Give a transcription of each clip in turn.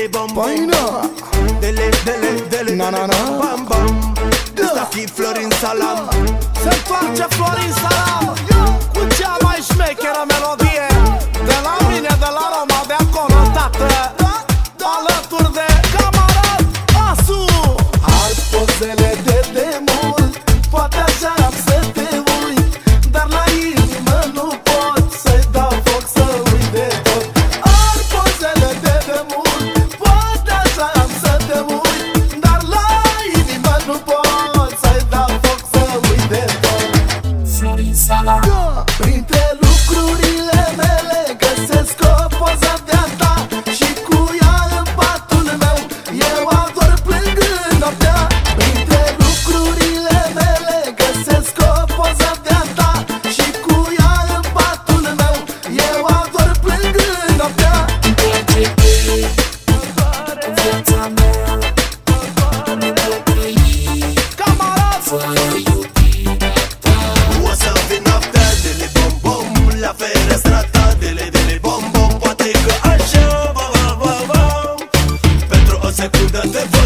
dele bam bam. Păi dele, dele, dele, na, na, na. bam bam. Da. Ăsta fi Florin Salam. Da. Se întoarce Florin Salam. Cu cea mai șmecheră melodie. segunda TV.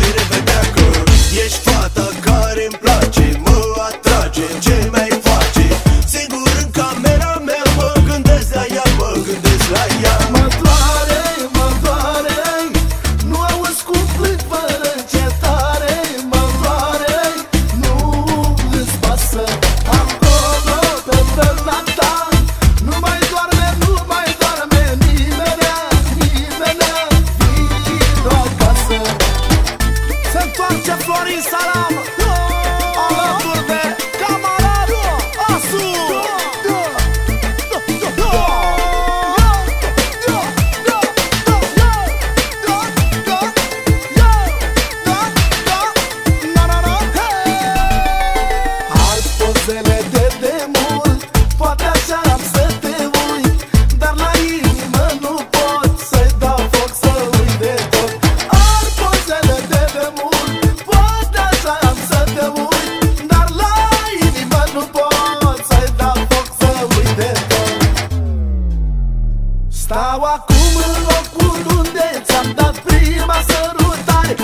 locul unde ți-am dat prima sărutare.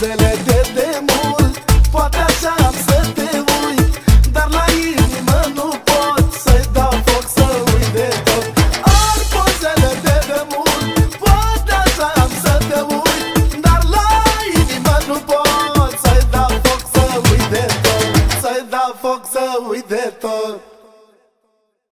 Pozele de demon